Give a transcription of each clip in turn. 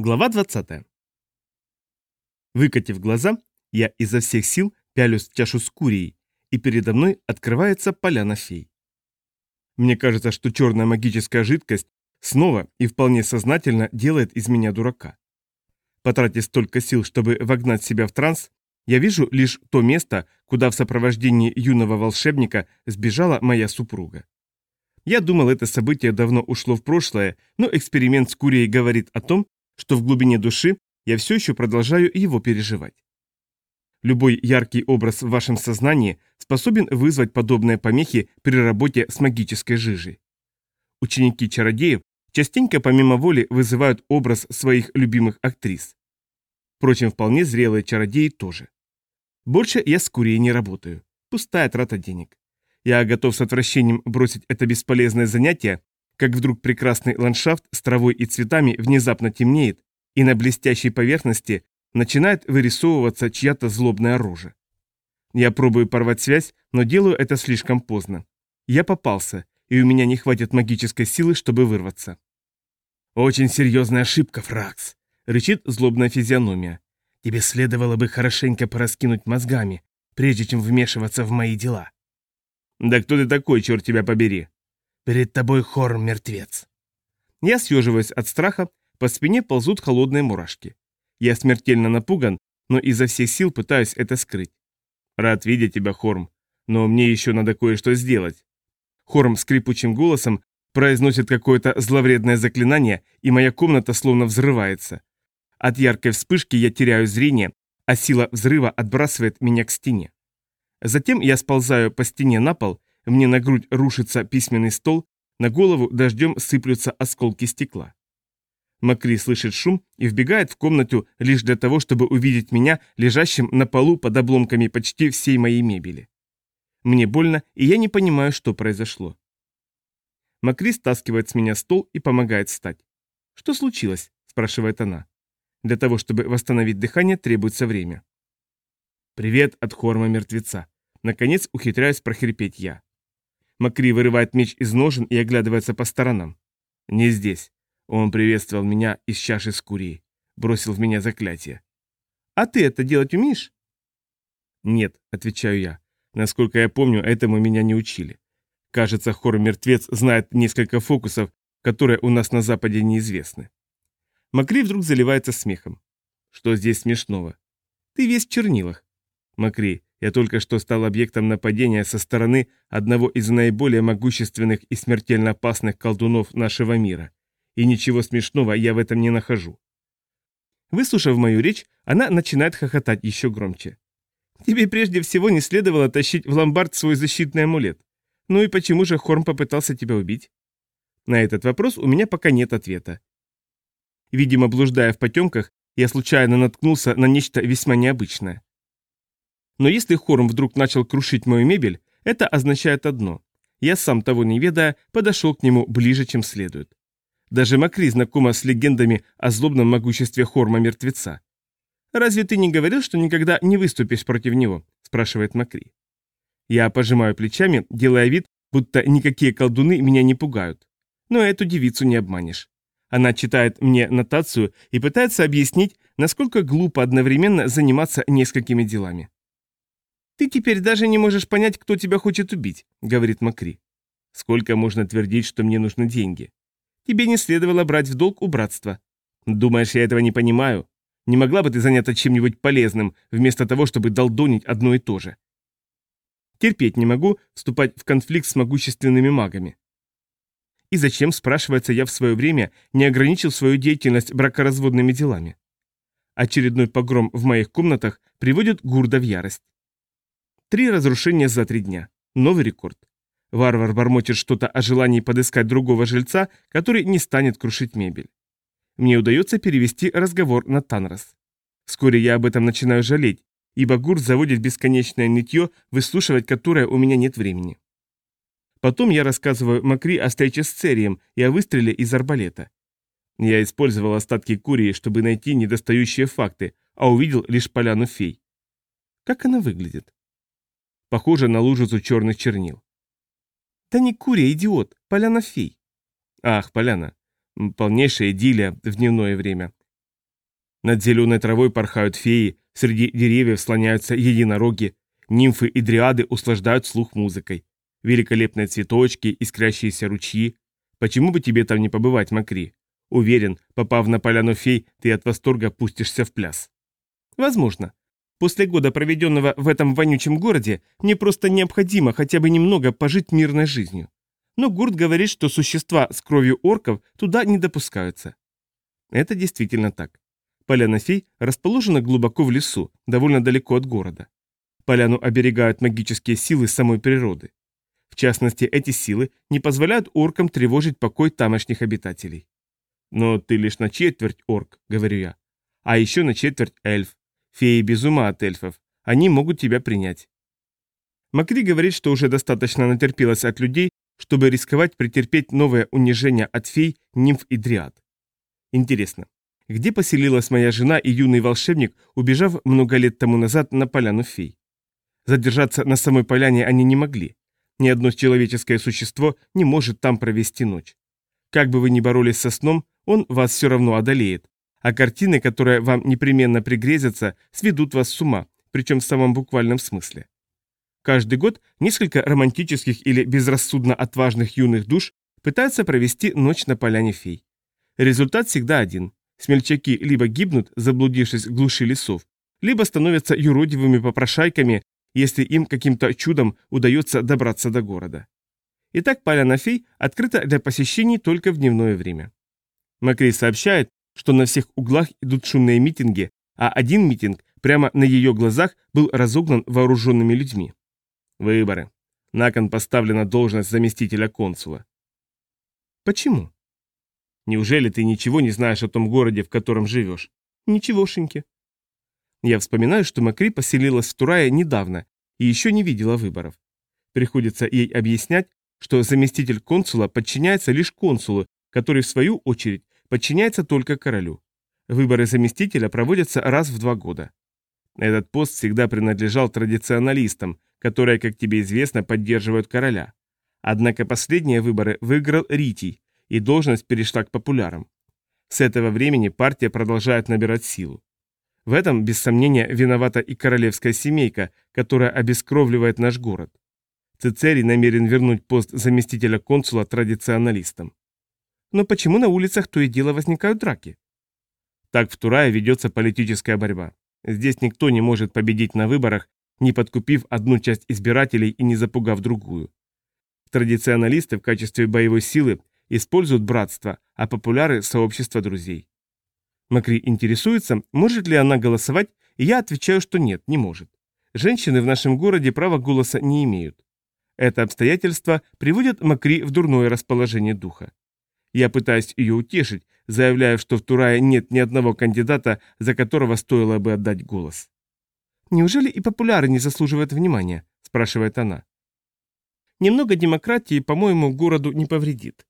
Глава 20. Выкатив глаза, я изо всех сил пялюсь в чашу с курией, и передо мной открывается поляна фей. Мне кажется, что черная магическая жидкость снова и вполне сознательно делает из меня дурака. Потратив столько сил, чтобы вогнать себя в транс, я вижу лишь то место, куда в сопровождении юного волшебника сбежала моя супруга. Я думал, это событие давно ушло в прошлое, но эксперимент с курией говорит о том, что в глубине души я все еще продолжаю его переживать. Любой яркий образ в вашем сознании способен вызвать подобные помехи при работе с магической жижей. Ученики чародеев частенько помимо воли вызывают образ своих любимых актрис. Впрочем, вполне зрелые чародеи тоже. Больше я с курией не работаю. Пустая трата денег. Я готов с отвращением бросить это бесполезное занятие, как вдруг прекрасный ландшафт с травой и цветами внезапно темнеет, и на блестящей поверхности начинает вырисовываться чья-то злобная рожа. Я пробую порвать связь, но делаю это слишком поздно. Я попался, и у меня не хватит магической силы, чтобы вырваться. «Очень серьезная ошибка, Фракс», — рычит злобная физиономия. «Тебе следовало бы хорошенько пораскинуть мозгами, прежде чем вмешиваться в мои дела». «Да кто ты такой, черт тебя побери?» Перед тобой хор мертвец. Я съеживаюсь от страха, по спине ползут холодные мурашки. Я смертельно напуган, но изо всех сил пытаюсь это скрыть. Рад видеть тебя, Хорм, но мне еще надо кое-что сделать. Хорм скрипучим голосом произносит какое-то зловредное заклинание, и моя комната словно взрывается. От яркой вспышки я теряю зрение, а сила взрыва отбрасывает меня к стене. Затем я сползаю по стене на пол мне на грудь рушится письменный стол, на голову дождем сыплются осколки стекла. Макри слышит шум и вбегает в комнату лишь для того, чтобы увидеть меня, лежащим на полу под обломками почти всей моей мебели. Мне больно, и я не понимаю, что произошло. Макри стаскивает с меня стол и помогает встать. «Что случилось?» – спрашивает она. Для того, чтобы восстановить дыхание, требуется время. «Привет от Хорма мертвеца». Наконец ухитряюсь прохрипеть я. Макри вырывает меч из ножен и оглядывается по сторонам. «Не здесь». Он приветствовал меня из чаши с курией. Бросил в меня заклятие. «А ты это делать умеешь?» «Нет», — отвечаю я. «Насколько я помню, этому меня не учили. Кажется, хор-мертвец знает несколько фокусов, которые у нас на Западе неизвестны». Макри вдруг заливается смехом. «Что здесь смешного?» «Ты весь в чернилах». «Макри, я только что стал объектом нападения со стороны одного из наиболее могущественных и смертельно опасных колдунов нашего мира. И ничего смешного я в этом не нахожу. Выслушав мою речь, она начинает хохотать еще громче. Тебе прежде всего не следовало тащить в ломбард свой защитный амулет. Ну и почему же Хорм попытался тебя убить? На этот вопрос у меня пока нет ответа. Видимо, блуждая в потемках, я случайно наткнулся на нечто весьма необычное. Но если Хорм вдруг начал крушить мою мебель, это означает одно. Я сам того не ведая, подошел к нему ближе, чем следует. Даже Макри знакома с легендами о злобном могуществе Хорма-мертвеца. «Разве ты не говорил, что никогда не выступишь против него?» – спрашивает Макри. Я пожимаю плечами, делая вид, будто никакие колдуны меня не пугают. Но эту девицу не обманешь. Она читает мне нотацию и пытается объяснить, насколько глупо одновременно заниматься несколькими делами. «Ты теперь даже не можешь понять, кто тебя хочет убить», — говорит Макри. «Сколько можно твердить, что мне нужны деньги? Тебе не следовало брать в долг у братства. Думаешь, я этого не понимаю? Не могла бы ты заняться чем-нибудь полезным, вместо того, чтобы долдонить одно и то же?» Терпеть не могу вступать в конфликт с могущественными магами. И зачем, спрашивается, я в свое время не ограничил свою деятельность бракоразводными делами? Очередной погром в моих комнатах приводит Гурда в ярость. Три разрушения за три дня. Новый рекорд. Варвар бормочет что-то о желании подыскать другого жильца, который не станет крушить мебель. Мне удается перевести разговор на Танрос. Вскоре я об этом начинаю жалеть, ибо Гур заводит бесконечное нытье, выслушивать которое у меня нет времени. Потом я рассказываю Макри о встрече с Церием и о выстреле из арбалета. Я использовал остатки Курии, чтобы найти недостающие факты, а увидел лишь поляну фей. Как она выглядит? Похоже на лужицу черных чернил. «Да не куря, идиот! Поляна фей!» «Ах, поляна! Полнейшая идиллия в дневное время. Над зеленой травой порхают феи, среди деревьев слоняются единороги, нимфы и дриады услаждают слух музыкой. Великолепные цветочки, искрящиеся ручьи. Почему бы тебе там не побывать, Макри? Уверен, попав на поляну фей, ты от восторга пустишься в пляс. Возможно. После года, проведенного в этом вонючем городе, мне просто необходимо хотя бы немного пожить мирной жизнью. Но Гурт говорит, что существа с кровью орков туда не допускаются. Это действительно так. Поляна фей расположена глубоко в лесу, довольно далеко от города. Поляну оберегают магические силы самой природы. В частности, эти силы не позволяют оркам тревожить покой тамошних обитателей. «Но ты лишь на четверть орк», — говорю я. «А еще на четверть эльф. Феи без ума от эльфов. Они могут тебя принять». Макри говорит, что уже достаточно натерпелась от людей, чтобы рисковать претерпеть новое унижение от фей, нимф и дриад. Интересно, где поселилась моя жена и юный волшебник, убежав много лет тому назад на поляну фей? Задержаться на самой поляне они не могли. Ни одно человеческое существо не может там провести ночь. Как бы вы ни боролись со сном, он вас все равно одолеет, а картины, которые вам непременно пригрезятся, сведут вас с ума, причем в самом буквальном смысле. Каждый год несколько романтических или безрассудно отважных юных душ пытаются провести ночь на поляне фей. Результат всегда один. Смельчаки либо гибнут, заблудившись в глуши лесов, либо становятся юродивыми попрошайками, если им каким-то чудом удается добраться до города. Итак, поляна фей открыта для посещений только в дневное время. Макрей сообщает, что на всех углах идут шумные митинги, а один митинг прямо на ее глазах был разогнан вооруженными людьми. Выборы. На кон поставлена должность заместителя консула. Почему? Неужели ты ничего не знаешь о том городе, в котором живешь? Ничегошеньки. Я вспоминаю, что Макри поселилась в Турае недавно и еще не видела выборов. Приходится ей объяснять, что заместитель консула подчиняется лишь консулу, который в свою очередь подчиняется только королю. Выборы заместителя проводятся раз в два года. Этот пост всегда принадлежал традиционалистам, которые, как тебе известно, поддерживают короля. Однако последние выборы выиграл Ритий, и должность перешла к популярам. С этого времени партия продолжает набирать силу. В этом, без сомнения, виновата и королевская семейка, которая обескровливает наш город. Цицерий намерен вернуть пост заместителя консула традиционалистам. Но почему на улицах то и дело возникают драки? Так в Турае ведется политическая борьба. Здесь никто не может победить на выборах, не подкупив одну часть избирателей и не запугав другую. Традиционалисты в качестве боевой силы используют братство, а популяры – сообщество друзей. Макри интересуется, может ли она голосовать, и я отвечаю, что нет, не может. Женщины в нашем городе права голоса не имеют. Это обстоятельство приводит Макри в дурное расположение духа. Я пытаюсь ее утешить, заявляя, что в Турае нет ни одного кандидата, за которого стоило бы отдать голос. «Неужели и популяры не заслуживают внимания?» – спрашивает она. «Немного демократии, по-моему, городу не повредит».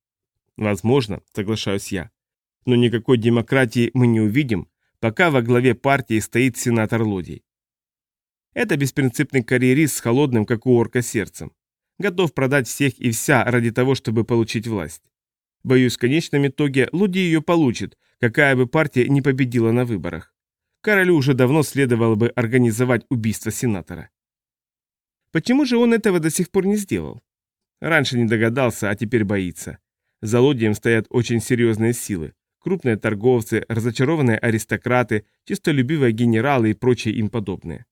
«Возможно», – соглашаюсь я. «Но никакой демократии мы не увидим, пока во главе партии стоит сенатор Лодий. Это беспринципный карьерист с холодным, как у орка, сердцем. Готов продать всех и вся ради того, чтобы получить власть. Боюсь, в конечном итоге Луди ее получит, какая бы партия не победила на выборах. Королю уже давно следовало бы организовать убийство сенатора. Почему же он этого до сих пор не сделал? Раньше не догадался, а теперь боится. За Лодием стоят очень серьезные силы. Крупные торговцы, разочарованные аристократы, чистолюбивые генералы и прочие им подобные.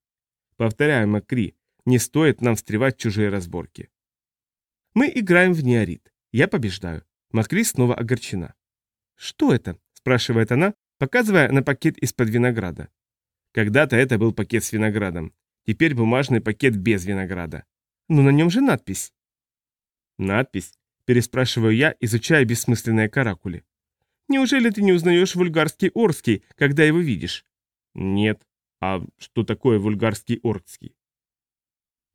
Повторяю, Макри, не стоит нам встревать в чужие разборки. Мы играем в неорит. Я побеждаю. Макри снова огорчена. «Что это?» – спрашивает она, показывая на пакет из-под винограда. Когда-то это был пакет с виноградом. Теперь бумажный пакет без винограда. Но на нем же надпись. Надпись? Переспрашиваю я, изучая бессмысленные каракули. Неужели ты не узнаешь вульгарский орский, когда его видишь? Нет. А что такое вульгарский оркский?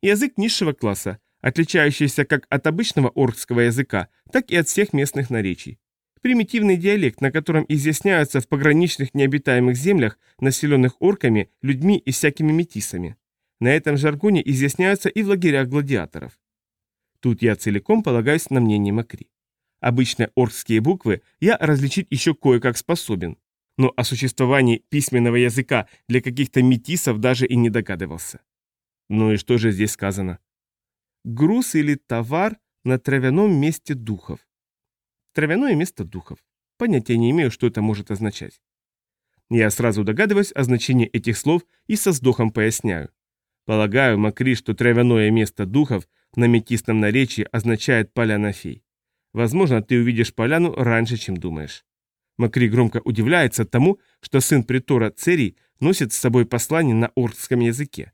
Язык низшего класса, отличающийся как от обычного оркского языка, так и от всех местных наречий. Примитивный диалект, на котором изъясняются в пограничных необитаемых землях, населенных орками, людьми и всякими метисами. На этом жаргоне изъясняются и в лагерях гладиаторов. Тут я целиком полагаюсь на мнение Макри. Обычные оркские буквы я различить еще кое-как способен, но о существовании письменного языка для каких-то метисов даже и не догадывался. Ну и что же здесь сказано? Груз или товар на травяном месте духов. Травяное место духов. Понятия не имею, что это может означать. Я сразу догадываюсь о значении этих слов и со вздохом поясняю. Полагаю, Макри, что травяное место духов на метистом наречии означает поляна фей. Возможно, ты увидишь поляну раньше, чем думаешь. Макри громко удивляется тому, что сын притора Церий носит с собой послание на оркском языке.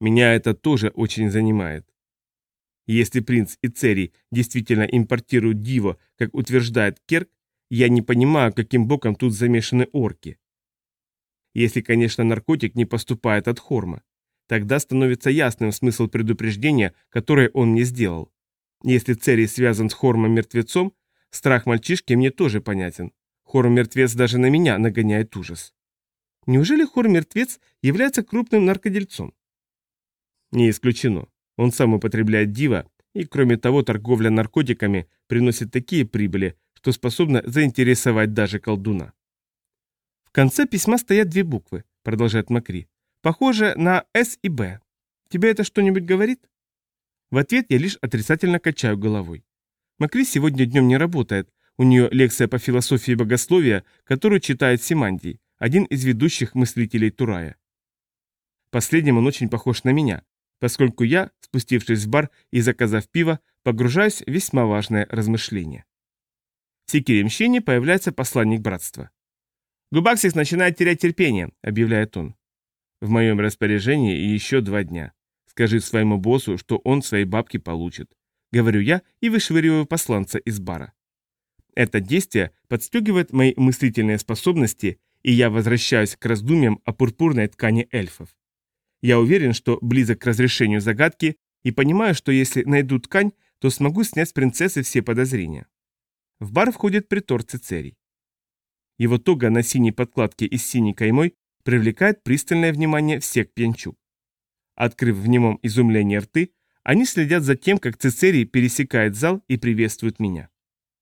Меня это тоже очень занимает. Если принц и Церий действительно импортируют диво, как утверждает Керк, я не понимаю, каким боком тут замешаны орки. Если, конечно, наркотик не поступает от Хорма. Тогда становится ясным смысл предупреждения, которое он мне сделал. Если Церий связан с Хормом-мертвецом, страх мальчишки мне тоже понятен. Хорм-мертвец даже на меня нагоняет ужас. Неужели Хорм-мертвец является крупным наркодельцом? Не исключено. Он сам употребляет дива, и кроме того торговля наркотиками приносит такие прибыли, что способна заинтересовать даже колдуна. В конце письма стоят две буквы, продолжает Макри. Похоже на «С» и «Б». Тебе это что-нибудь говорит? В ответ я лишь отрицательно качаю головой. Макри сегодня днем не работает, у нее лекция по философии богословия, которую читает Симандий, один из ведущих мыслителей Турая. Последним он очень похож на меня, поскольку я, спустившись в бар и заказав пиво, погружаюсь в весьма важное размышление. В Секиремщине появляется посланник братства. «Губаксис начинает терять терпение», — объявляет он. «В моем распоряжении еще два дня. Скажи своему боссу, что он свои бабки получит». Говорю я и вышвыриваю посланца из бара. Это действие подстегивает мои мыслительные способности, и я возвращаюсь к раздумьям о пурпурной ткани эльфов. Я уверен, что близок к разрешению загадки и понимаю, что если найду ткань, то смогу снять с принцессы все подозрения. В бар входит притор Цицерий. Его тога на синей подкладке и с синей каймой привлекает пристальное внимание всех пьянчук. Открыв в немом изумлении рты, они следят за тем, как Цицерий пересекает зал и приветствует меня.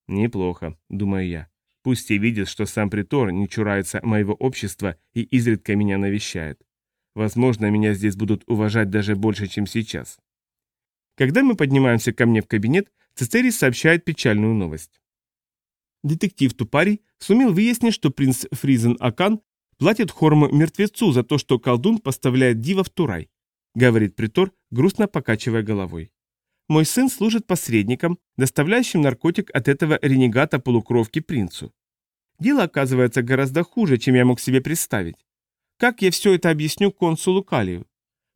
Неплохо, думаю я. Пусть и видит, что сам притор не чурается моего общества и изредка меня навещает. Возможно, меня здесь будут уважать даже больше, чем сейчас. Когда мы поднимаемся ко мне в кабинет, Цицерий сообщает печальную новость. Детектив Тупарий сумел выяснить, что принц Фризен Акан платит Хорму мертвецу за то, что колдун поставляет дива в Турай, говорит Притор, грустно покачивая головой. Мой сын служит посредником, доставляющим наркотик от этого ренегата-полукровки принцу. Дело оказывается гораздо хуже, чем я мог себе представить. Как я все это объясню консулу Калию?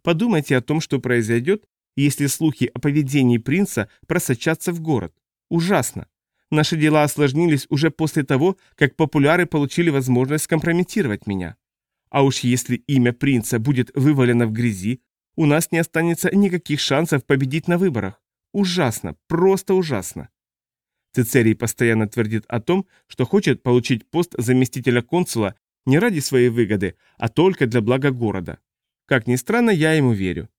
Подумайте о том, что произойдет, если слухи о поведении принца просочатся в город. Ужасно. Наши дела осложнились уже после того, как популяры получили возможность скомпрометировать меня. А уж если имя принца будет вывалено в грязи, у нас не останется никаких шансов победить на выборах. Ужасно, просто ужасно. Цицерий постоянно твердит о том, что хочет получить пост заместителя консула не ради своей выгоды, а только для блага города. Как ни странно, я ему верю.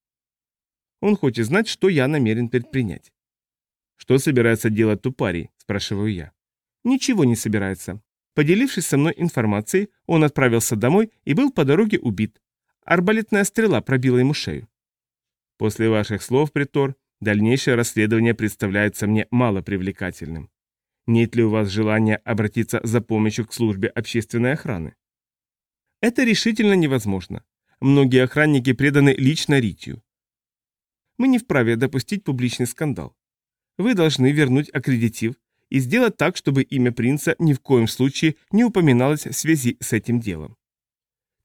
Он хочет знать, что я намерен предпринять. «Что собирается делать Тупарий?» – спрашиваю я. «Ничего не собирается. Поделившись со мной информацией, он отправился домой и был по дороге убит. Арбалетная стрела пробила ему шею. После ваших слов, Притор, дальнейшее расследование представляется мне малопривлекательным. Нет ли у вас желания обратиться за помощью к службе общественной охраны? Это решительно невозможно. Многие охранники преданы лично Ритью. Мы не вправе допустить публичный скандал. Вы должны вернуть аккредитив и сделать так, чтобы имя принца ни в коем случае не упоминалось в связи с этим делом.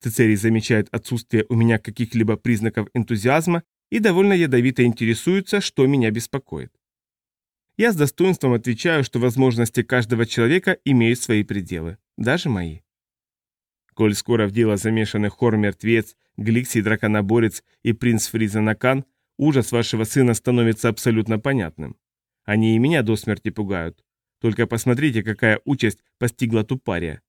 Цицерий замечает отсутствие у меня каких-либо признаков энтузиазма и довольно ядовито интересуется, что меня беспокоит. Я с достоинством отвечаю, что возможности каждого человека имеют свои пределы, даже мои. Коль скоро в дело замешаны Хор-мертвец, Гликсий драконоборец и принц Фризанакан, ужас вашего сына становится абсолютно понятным. Они и меня до смерти пугают. Только посмотрите, какая участь постигла Тупария.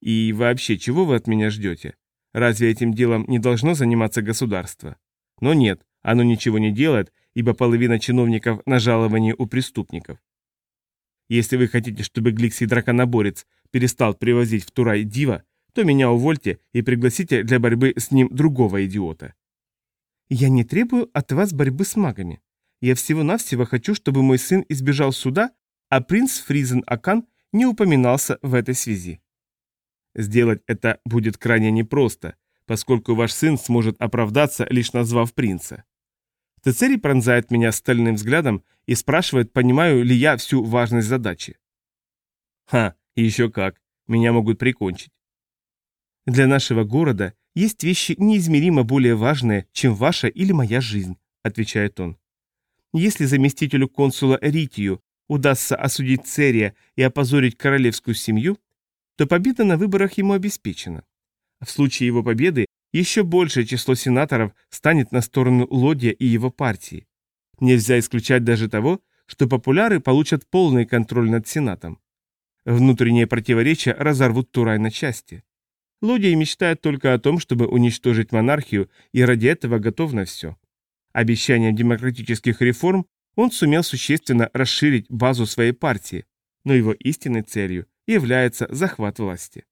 И вообще, чего вы от меня ждете? Разве этим делом не должно заниматься государство? Но нет, оно ничего не делает, ибо половина чиновников на жаловании у преступников. Если вы хотите, чтобы Гликсий драконоборец перестал привозить в Турай дива, то меня увольте и пригласите для борьбы с ним другого идиота. Я не требую от вас борьбы с магами. Я всего-навсего хочу, чтобы мой сын избежал суда, а принц Фризен Акан не упоминался в этой связи. Сделать это будет крайне непросто, поскольку ваш сын сможет оправдаться, лишь назвав принца. Тецери пронзает меня стальным взглядом и спрашивает, понимаю ли я всю важность задачи. Ха, еще как, меня могут прикончить. Для нашего города есть вещи неизмеримо более важные, чем ваша или моя жизнь, отвечает он. Если заместителю консула Ритию удастся осудить Церия и опозорить королевскую семью, то победа на выборах ему обеспечена. В случае его победы еще большее число сенаторов станет на сторону Лодья и его партии. Нельзя исключать даже того, что популяры получат полный контроль над Сенатом. Внутренние противоречия разорвут Турай на части. Лодий мечтает только о том, чтобы уничтожить монархию, и ради этого готов на все. Обещанием демократических реформ он сумел существенно расширить базу своей партии, но его истинной целью является захват власти.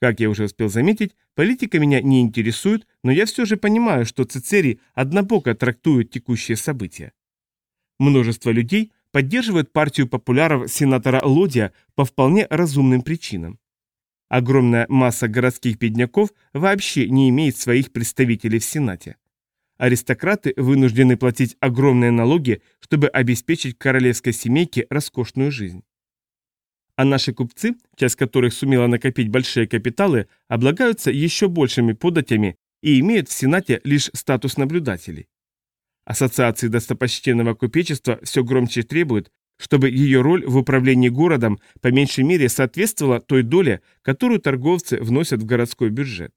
Как я уже успел заметить, политика меня не интересует, но я все же понимаю, что Цицерий однобоко трактует текущие события. Множество людей поддерживают партию популяров сенатора Лодия по вполне разумным причинам. Огромная масса городских бедняков вообще не имеет своих представителей в Сенате. Аристократы вынуждены платить огромные налоги, чтобы обеспечить королевской семейке роскошную жизнь. А наши купцы, часть которых сумела накопить большие капиталы, облагаются еще большими податями и имеют в Сенате лишь статус наблюдателей. Ассоциации достопочтенного купечества все громче требуют, чтобы ее роль в управлении городом по меньшей мере соответствовала той доле, которую торговцы вносят в городской бюджет.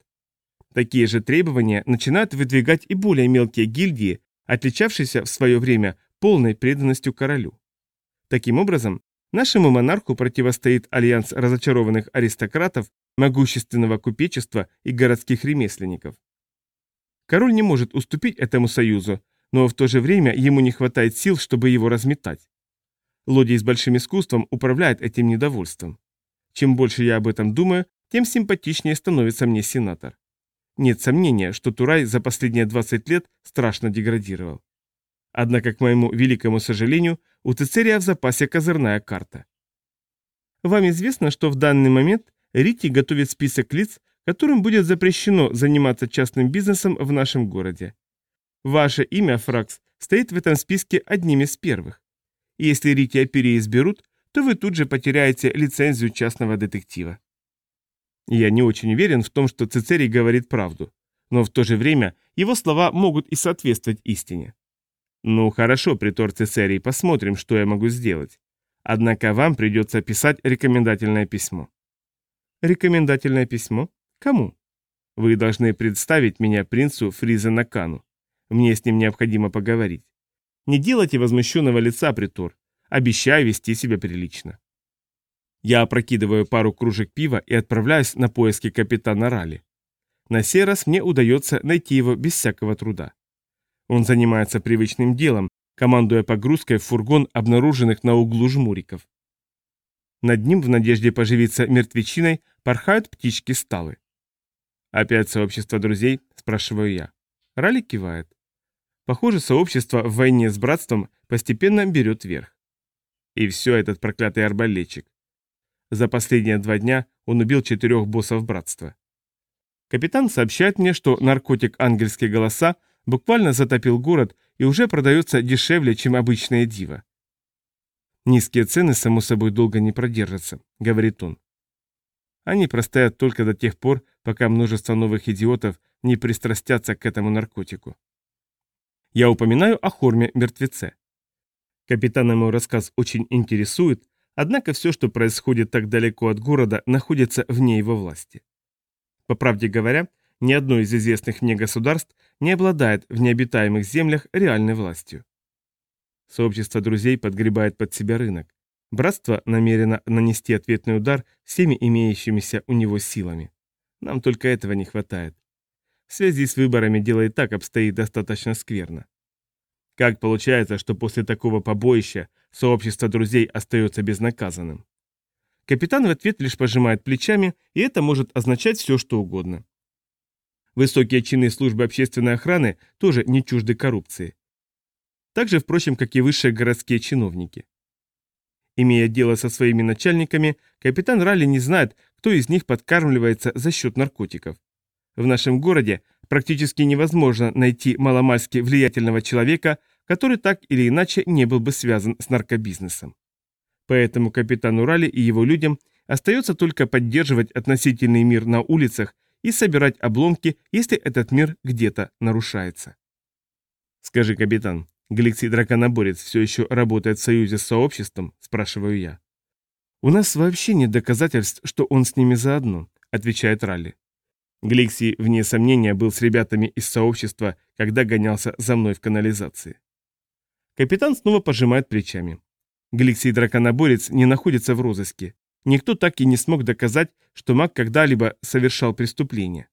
Такие же требования начинают выдвигать и более мелкие гильдии, отличавшиеся в свое время полной преданностью королю. Таким образом, Нашему монарху противостоит альянс разочарованных аристократов, могущественного купечества и городских ремесленников. Король не может уступить этому союзу, но в то же время ему не хватает сил, чтобы его разметать. Лодий с большим искусством управляет этим недовольством. Чем больше я об этом думаю, тем симпатичнее становится мне сенатор. Нет сомнения, что Турай за последние 20 лет страшно деградировал. Однако, к моему великому сожалению, у Цицерия в запасе козырная карта. Вам известно, что в данный момент Рити готовит список лиц, которым будет запрещено заниматься частным бизнесом в нашем городе. Ваше имя, Фракс, стоит в этом списке одним из первых. И если Рити переизберут, то вы тут же потеряете лицензию частного детектива. Я не очень уверен в том, что Цицерий говорит правду, но в то же время его слова могут и соответствовать истине. Ну хорошо, притор Цесарий, посмотрим, что я могу сделать. Однако вам придется писать рекомендательное письмо. Рекомендательное письмо? Кому? Вы должны представить меня принцу Фризенакану. Мне с ним необходимо поговорить. Не делайте возмущенного лица, притор. Обещаю вести себя прилично. Я опрокидываю пару кружек пива и отправляюсь на поиски капитана Ралли. На сей раз мне удается найти его без всякого труда. Он занимается привычным делом, командуя погрузкой в фургон обнаруженных на углу жмуриков. Над ним, в надежде поживиться мертвечиной, порхают птички сталы. «Опять сообщество друзей?» – спрашиваю я. Ралли кивает. Похоже, сообщество в войне с братством постепенно берет верх. И все этот проклятый арбалетчик. За последние два дня он убил четырех боссов братства. Капитан сообщает мне, что наркотик «Ангельские голоса» буквально затопил город и уже продается дешевле, чем обычное диво. «Низкие цены, само собой, долго не продержатся», — говорит он. Они простоят только до тех пор, пока множество новых идиотов не пристрастятся к этому наркотику. Я упоминаю о Хорме-мертвеце. Капитана мой рассказ очень интересует, однако все, что происходит так далеко от города, находится вне его власти. По правде говоря, ни одно из известных мне государств не обладает в необитаемых землях реальной властью. Сообщество друзей подгребает под себя рынок. Братство намерено нанести ответный удар всеми имеющимися у него силами. Нам только этого не хватает. В связи с выборами дело и так обстоит достаточно скверно. Как получается, что после такого побоища Сообщество друзей остается безнаказанным. Капитан в ответ лишь пожимает плечами, и это может означать все, что угодно. Высокие чины службы общественной охраны тоже не чужды коррупции. Так же, впрочем, как и высшие городские чиновники. Имея дело со своими начальниками, капитан Ралли не знает, кто из них подкармливается за счет наркотиков. В нашем городе практически невозможно найти маломальски влиятельного человека, который так или иначе не был бы связан с наркобизнесом. Поэтому капитану Ралли и его людям остается только поддерживать относительный мир на улицах и собирать обломки, если этот мир где-то нарушается. Скажи, капитан, Галексий Драконоборец все еще работает в союзе с сообществом, спрашиваю я. У нас вообще нет доказательств, что он с ними заодно, отвечает Ралли. Гликси, вне сомнения, был с ребятами из сообщества, когда гонялся за мной в канализации. Капитан снова пожимает плечами. Гликсий Драконоборец не находится в розыске. Никто так и не смог доказать, что маг когда-либо совершал преступление.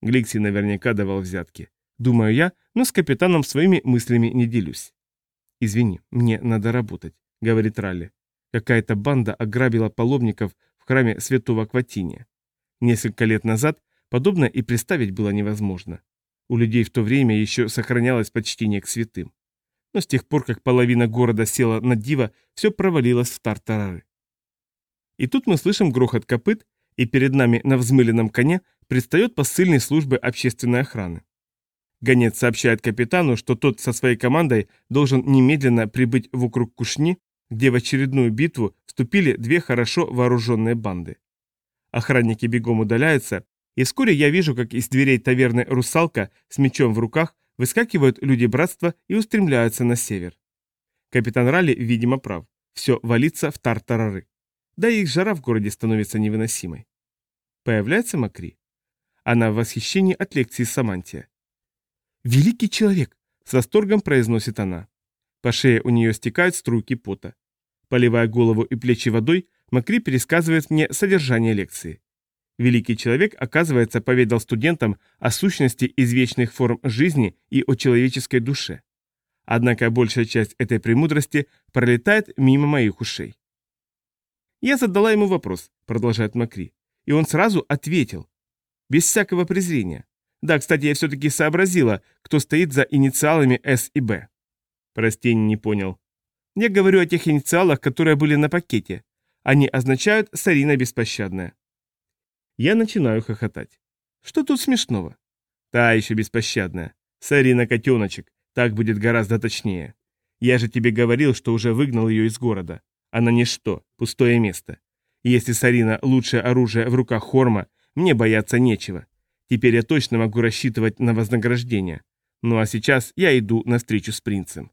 Гликси наверняка давал взятки. Думаю я, но с капитаном своими мыслями не делюсь. «Извини, мне надо работать», — говорит Ралли. Какая-то банда ограбила паломников в храме святого Кватиния. Несколько лет назад подобное и представить было невозможно. У людей в то время еще сохранялось почтение к святым. Но с тех пор, как половина города села на диво, все провалилось в тартарары. И тут мы слышим грохот копыт, и перед нами на взмыленном коне предстает посыльный службы общественной охраны. Гонец сообщает капитану, что тот со своей командой должен немедленно прибыть в округ Кушни, где в очередную битву вступили две хорошо вооруженные банды. Охранники бегом удаляются, и вскоре я вижу, как из дверей таверны «Русалка» с мечом в руках выскакивают люди братства и устремляются на север. Капитан Ралли, видимо, прав. Все валится в тартарары. Да и их жара в городе становится невыносимой. Появляется Макри. Она в восхищении от лекции Самантия. «Великий человек!» – с восторгом произносит она. По шее у нее стекают струйки пота. Поливая голову и плечи водой, Макри пересказывает мне содержание лекции. Великий человек, оказывается, поведал студентам о сущности извечных форм жизни и о человеческой душе. Однако большая часть этой премудрости пролетает мимо моих ушей. Я задала ему вопрос, продолжает Макри, и он сразу ответил, без всякого презрения. Да, кстати, я все-таки сообразила, кто стоит за инициалами С и Б. Прости, не понял. Я говорю о тех инициалах, которые были на пакете. Они означают «Сарина беспощадная». Я начинаю хохотать. Что тут смешного? Та еще беспощадная. Сарина котеночек. Так будет гораздо точнее. Я же тебе говорил, что уже выгнал ее из города. Она ничто, пустое место. Если Сарина лучшее оружие в руках Хорма, мне бояться нечего. Теперь я точно могу рассчитывать на вознаграждение. Ну а сейчас я иду на встречу с принцем.